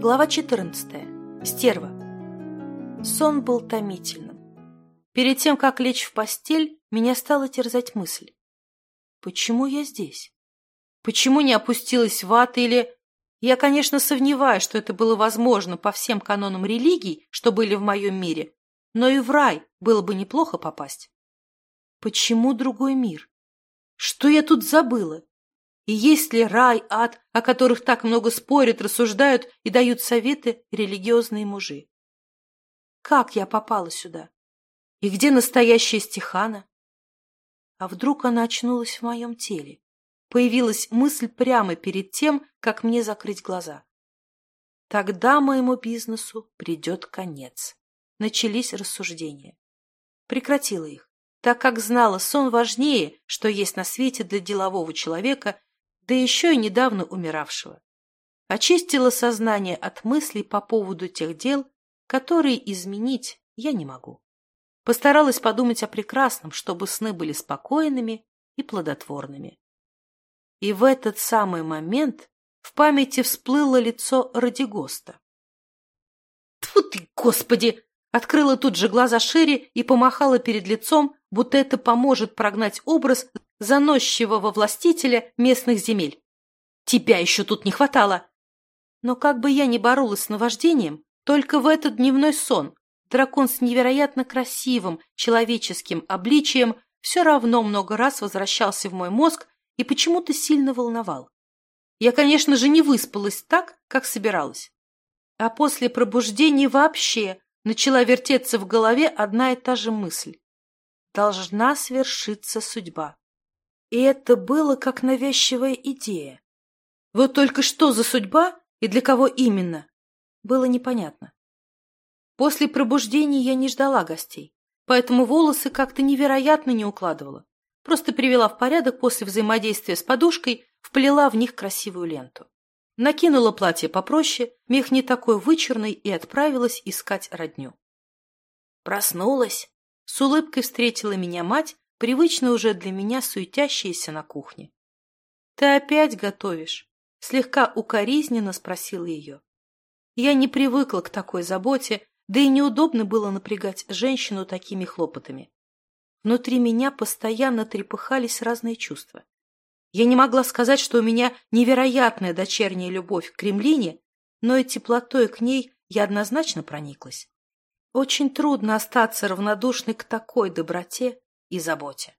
Глава 14. Стерва. Сон был томительным. Перед тем, как лечь в постель, меня стала терзать мысль. Почему я здесь? Почему не опустилась в ад или... Я, конечно, сомневаюсь, что это было возможно по всем канонам религий, что были в моем мире, но и в рай было бы неплохо попасть. Почему другой мир? Что я тут забыла? И есть ли рай, ад, о которых так много спорят, рассуждают и дают советы религиозные мужи? Как я попала сюда? И где настоящая Стихана? А вдруг она очнулась в моем теле? Появилась мысль прямо перед тем, как мне закрыть глаза. Тогда моему бизнесу придет конец. Начались рассуждения. Прекратила их, так как знала, сон важнее, что есть на свете для делового человека да еще и недавно умиравшего. Очистила сознание от мыслей по поводу тех дел, которые изменить я не могу. Постаралась подумать о прекрасном, чтобы сны были спокойными и плодотворными. И в этот самый момент в памяти всплыло лицо Радигоста. Тьфу ты, господи! Открыла тут же глаза шире и помахала перед лицом, будто это поможет прогнать образ заносчивого властителя местных земель. Тебя еще тут не хватало. Но как бы я ни боролась с наваждением, только в этот дневной сон дракон с невероятно красивым человеческим обличием все равно много раз возвращался в мой мозг и почему-то сильно волновал. Я, конечно же, не выспалась так, как собиралась. А после пробуждения вообще начала вертеться в голове одна и та же мысль. Должна свершиться судьба. И это было как навязчивая идея. Вот только что за судьба и для кого именно, было непонятно. После пробуждения я не ждала гостей, поэтому волосы как-то невероятно не укладывала. Просто привела в порядок после взаимодействия с подушкой, вплела в них красивую ленту. Накинула платье попроще, мех не такой вычурный и отправилась искать родню. Проснулась. С улыбкой встретила меня мать, привычно уже для меня суетящаяся на кухне. «Ты опять готовишь?» — слегка укоризненно спросила ее. Я не привыкла к такой заботе, да и неудобно было напрягать женщину такими хлопотами. Внутри меня постоянно трепыхались разные чувства. Я не могла сказать, что у меня невероятная дочерняя любовь к Кремлине, но и теплотой к ней я однозначно прониклась. Очень трудно остаться равнодушной к такой доброте и заботе.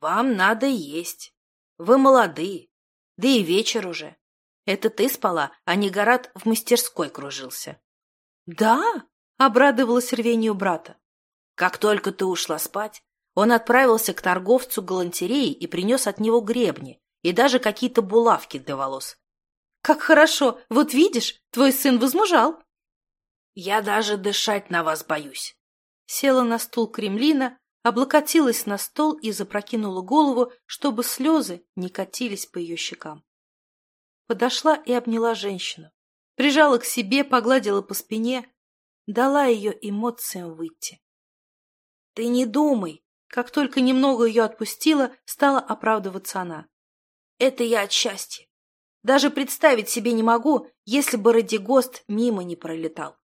Вам надо есть. Вы молодые. Да и вечер уже. Это ты спала, а не Горат в мастерской кружился. Да, обрадовалась рвению брата. Как только ты ушла спать, он отправился к торговцу галантереи и принес от него гребни и даже какие-то булавки для волос. Как хорошо! Вот видишь, твой сын возмужал. Я даже дышать на вас боюсь. Села на стул Кремлина, облокотилась на стол и запрокинула голову, чтобы слезы не катились по ее щекам. Подошла и обняла женщину, прижала к себе, погладила по спине, дала ее эмоциям выйти. — Ты не думай! Как только немного ее отпустила, стала оправдываться она. — Это я от счастья. Даже представить себе не могу, если бы Радигост мимо не пролетал.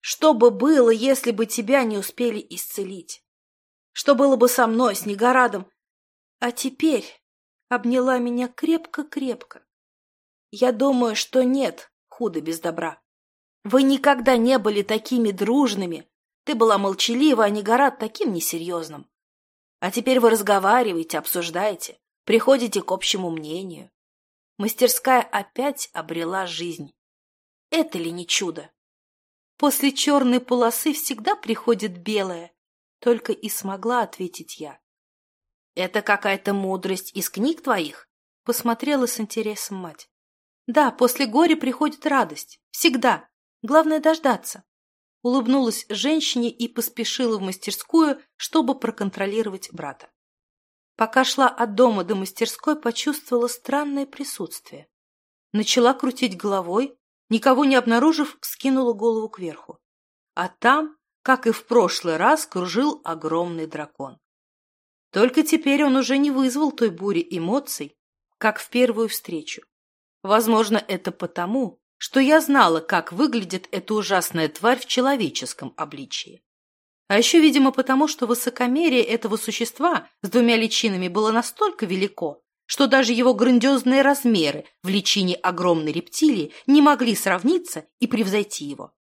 Что бы было, если бы тебя не успели исцелить? Что было бы со мной, с Негорадом? А теперь обняла меня крепко-крепко. Я думаю, что нет худа без добра. Вы никогда не были такими дружными. Ты была молчалива, а Негорад таким несерьезным. А теперь вы разговариваете, обсуждаете, приходите к общему мнению. Мастерская опять обрела жизнь. Это ли не чудо? После черной полосы всегда приходит белая, только и смогла ответить я. «Это какая-то мудрость из книг твоих?» Посмотрела с интересом мать. «Да, после горя приходит радость. Всегда. Главное дождаться». Улыбнулась женщине и поспешила в мастерскую, чтобы проконтролировать брата. Пока шла от дома до мастерской, почувствовала странное присутствие. Начала крутить головой, никого не обнаружив, скинула голову кверху. А там как и в прошлый раз, кружил огромный дракон. Только теперь он уже не вызвал той бури эмоций, как в первую встречу. Возможно, это потому, что я знала, как выглядит эта ужасная тварь в человеческом обличии. А еще, видимо, потому, что высокомерие этого существа с двумя личинами было настолько велико, что даже его грандиозные размеры в личине огромной рептилии не могли сравниться и превзойти его.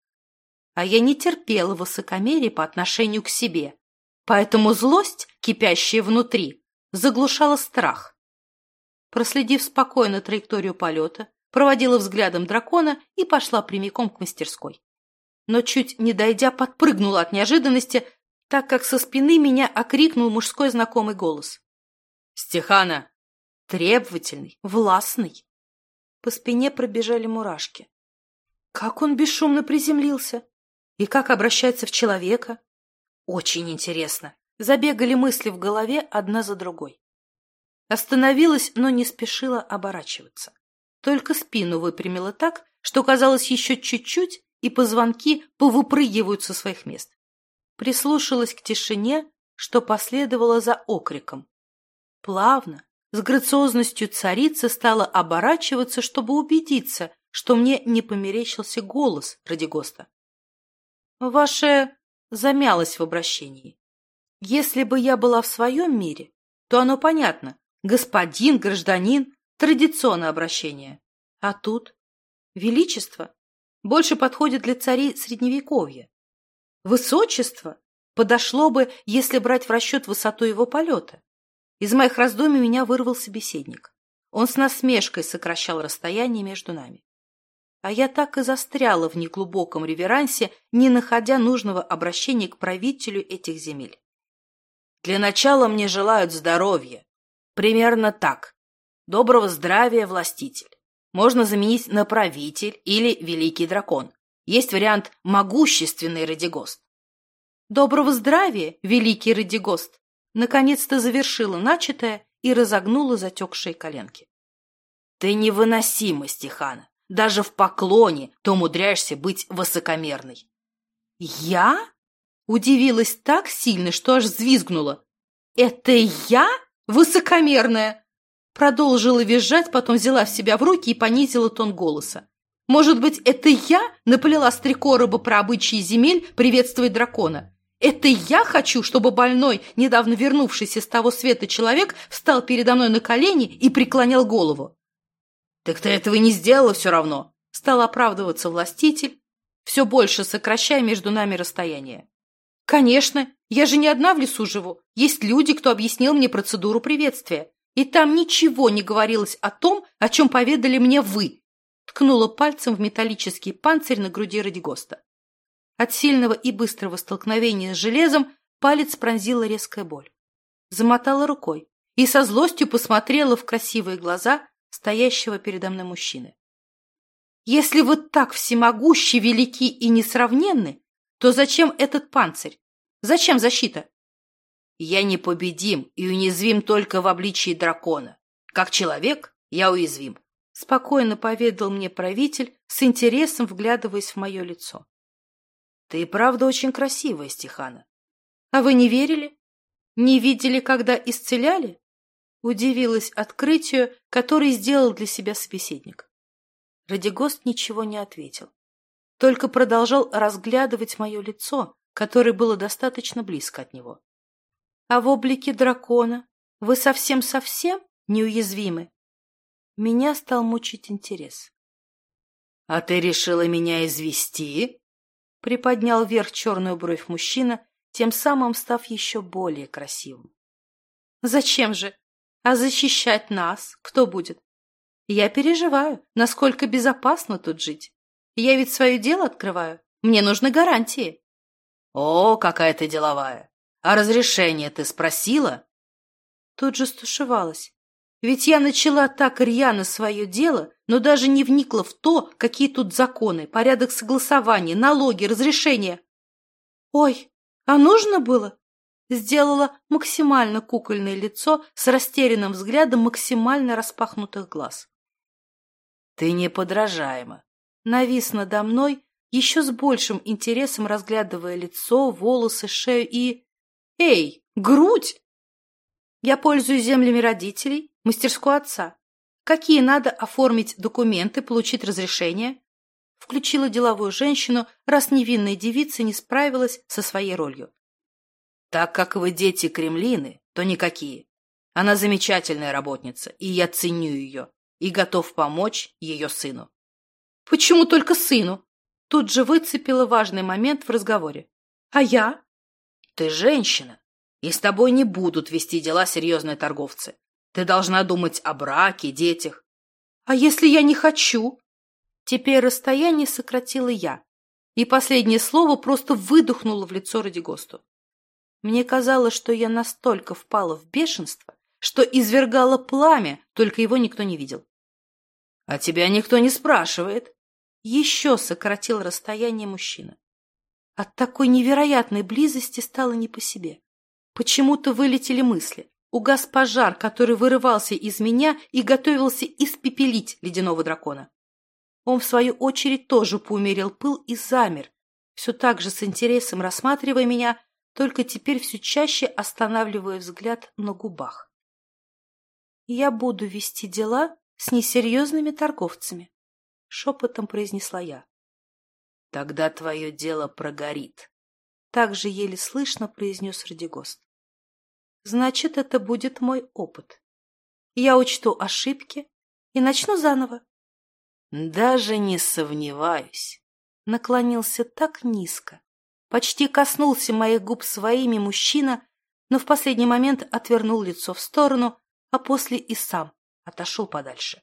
А я не терпела высокомерия по отношению к себе, поэтому злость, кипящая внутри, заглушала страх. Проследив спокойно траекторию полета, проводила взглядом дракона и пошла прямиком к мастерской. Но чуть не дойдя, подпрыгнула от неожиданности, так как со спины меня окрикнул мужской знакомый голос. «Стехана!» Требовательный, властный. По спине пробежали мурашки. Как он бесшумно приземлился? И как обращается в человека? Очень интересно. Забегали мысли в голове одна за другой. Остановилась, но не спешила оборачиваться. Только спину выпрямила так, что казалось еще чуть-чуть, и позвонки повыпрыгивают со своих мест. Прислушалась к тишине, что последовало за окриком. Плавно, с грациозностью царицы стала оборачиваться, чтобы убедиться, что мне не померещился голос Радигоста. Ваше замялось в обращении. Если бы я была в своем мире, то оно понятно. Господин, гражданин, традиционное обращение. А тут величество больше подходит для царей Средневековья. Высочество подошло бы, если брать в расчет высоту его полета. Из моих раздумий меня вырвал собеседник. Он с насмешкой сокращал расстояние между нами. А я так и застряла в неглубоком реверансе, не находя нужного обращения к правителю этих земель. Для начала мне желают здоровья. Примерно так. Доброго здравия, властитель. Можно заменить на правитель или великий дракон. Есть вариант могущественный Радигост. Доброго здравия, великий Радигост, наконец-то завершила начатое и разогнула затекшие коленки. Ты невыносима, Стехана. Даже в поклоне ты умудряешься быть высокомерной. Я? Удивилась так сильно, что аж взвизгнула. Это я? Высокомерная? Продолжила визжать, потом взяла в себя в руки и понизила тон голоса. Может быть, это я наплела с три про обычаи земель приветствовать дракона? Это я хочу, чтобы больной, недавно вернувшийся с того света человек, встал передо мной на колени и преклонял голову. «Так ты этого не сделала все равно», — стал оправдываться властитель, все больше сокращая между нами расстояние. «Конечно, я же не одна в лесу живу. Есть люди, кто объяснил мне процедуру приветствия. И там ничего не говорилось о том, о чем поведали мне вы», — ткнула пальцем в металлический панцирь на груди Радигоста. От сильного и быстрого столкновения с железом палец пронзила резкая боль. Замотала рукой и со злостью посмотрела в красивые глаза стоящего передо мной мужчины. «Если вы так всемогущи, велики и несравненны, то зачем этот панцирь? Зачем защита?» «Я непобедим и уязвим только в обличии дракона. Как человек я уязвим», — спокойно поведал мне правитель, с интересом вглядываясь в мое лицо. Ты правда очень красивая, Стехана. А вы не верили? Не видели, когда исцеляли? Удивилась открытию, которое сделал для себя собеседник. Радигост ничего не ответил, только продолжал разглядывать мое лицо, которое было достаточно близко от него. А в облике дракона вы совсем-совсем неуязвимы? Меня стал мучить интерес. — А ты решила меня извести? Приподнял вверх черную бровь мужчина, тем самым став еще более красивым. «Зачем же? А защищать нас кто будет? Я переживаю, насколько безопасно тут жить. Я ведь свое дело открываю. Мне нужны гарантии». «О, какая ты деловая! А разрешение ты спросила?» Тут же стушевалась. Ведь я начала так рьяно свое дело, но даже не вникла в то, какие тут законы, порядок согласования, налоги, разрешения. Ой, а нужно было? Сделала максимально кукольное лицо с растерянным взглядом максимально распахнутых глаз. Ты неподражаема. Навис надо мной, еще с большим интересом разглядывая лицо, волосы, шею и... Эй, грудь! Я пользуюсь землями родителей, мастерскую отца. Какие надо оформить документы, получить разрешение? включила деловую женщину, раз невинная девица не справилась со своей ролью. Так как вы дети Кремлины, то никакие. Она замечательная работница, и я ценю ее, и готов помочь ее сыну. Почему только сыну? Тут же выцепила важный момент в разговоре. А я? Ты женщина, и с тобой не будут вести дела серьезные торговцы. Ты должна думать о браке, детях. А если я не хочу? Теперь расстояние сократила я, и последнее слово просто выдохнуло в лицо Радигосту. Мне казалось, что я настолько впала в бешенство, что извергала пламя, только его никто не видел. — А тебя никто не спрашивает. Еще сократил расстояние мужчина. От такой невероятной близости стало не по себе. Почему-то вылетели мысли. Угас пожар, который вырывался из меня и готовился испепелить ледяного дракона. Он, в свою очередь, тоже поумерил пыл и замер, все так же с интересом рассматривая меня, только теперь все чаще останавливая взгляд на губах. «Я буду вести дела с несерьезными торговцами», — шепотом произнесла я. «Тогда твое дело прогорит», — так же еле слышно произнес Радигост. «Значит, это будет мой опыт. Я учту ошибки и начну заново». «Даже не сомневаюсь», — наклонился так низко, Почти коснулся моих губ своими мужчина, но в последний момент отвернул лицо в сторону, а после и сам отошел подальше.